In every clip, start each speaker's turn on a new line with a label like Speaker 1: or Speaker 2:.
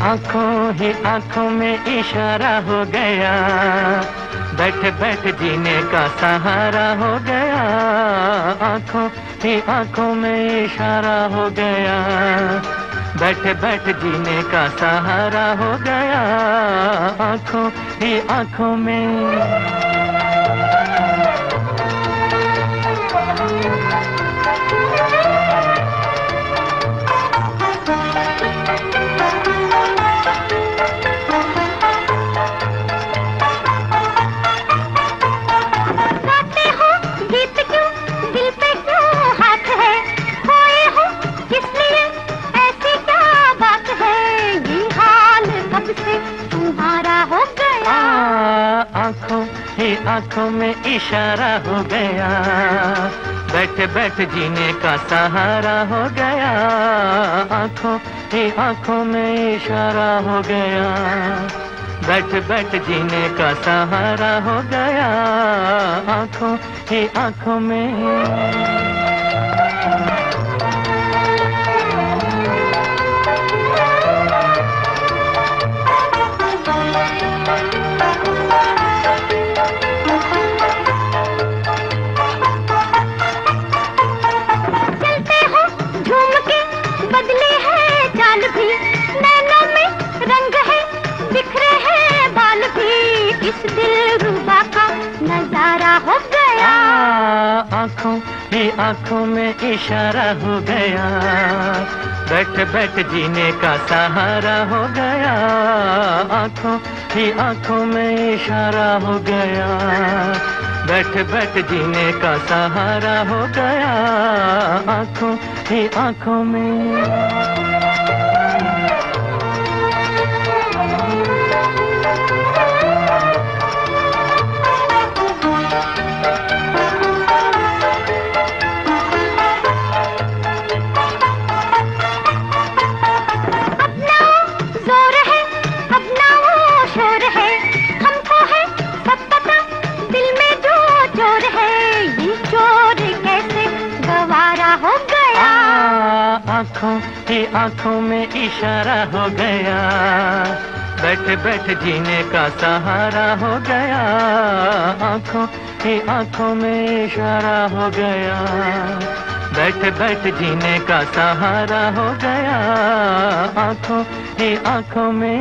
Speaker 1: آنکھوں ہی آنکھوں میں اشارہ ہو گیا۔ بیٹھ بیٹھ جینے کا سہارا ہو گیا۔ آنکھوں ہی آنکھوں میں اشارہ ہو گیا۔ بیٹھ بیٹھ جینے کا سہارا ہو گیا۔ آنکھوں ہی آنکھوں میں آنکھوں آنکھوں میں اشارہ ہو گیا۔ بیٹھ بیٹھ جینے کا سہارا ہو گیا۔ آنکھوں ہی آنکھوں میں اشارہ ہو گیا۔ بیٹھ بیٹھ جینے کا سہارا ہو گیا۔ آنکھوں ہی آنکھوں میں
Speaker 2: ہو گیا۔
Speaker 1: آنکھوں ہی آنکھوں میں اشارہ ہو گیا۔ بیٹھ بیٹھ جینے کا سہارا ہو گیا۔ آنکھوں ہی آنکھوں میں اشارہ ہو گیا۔ بیٹھ بیٹھ جینے کا سہارا ہو گیا۔ آنکھوں ہی آنکھوں میں۔ آنکھوں ہی آنکھوں میں اشارہ ہو گیا۔ بیٹھ بیٹھ جینے کا سہارا ہو گیا۔ آنکھوں ہی آنکھوں میں اشارہ ہو گیا۔ بیٹھ بیٹھ جینے کا سہارا ہو گیا۔ آنکھوں ہی آنکھوں میں۔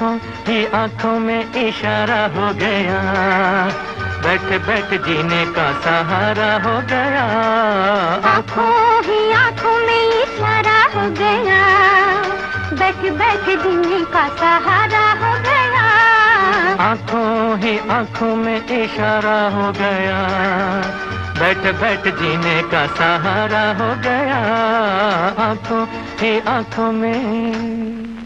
Speaker 1: آنکھوں ہی آنکھوں میں اشارہ ہو گیا۔ بیٹھ بیٹھ جینے کا سہارا ہو گیا۔
Speaker 2: آنکھوں ہی آنکھوں میں اشارہ ہو گیا۔ بیٹھ بیٹھ جینے کا سہارا ہو گیا۔
Speaker 1: آنکھوں ہی آنکھوں میں اشارہ ہو گیا۔ بیٹھ بیٹھ جینے کا سہارا ہو گیا۔ آنکھوں ہی آنکھوں میں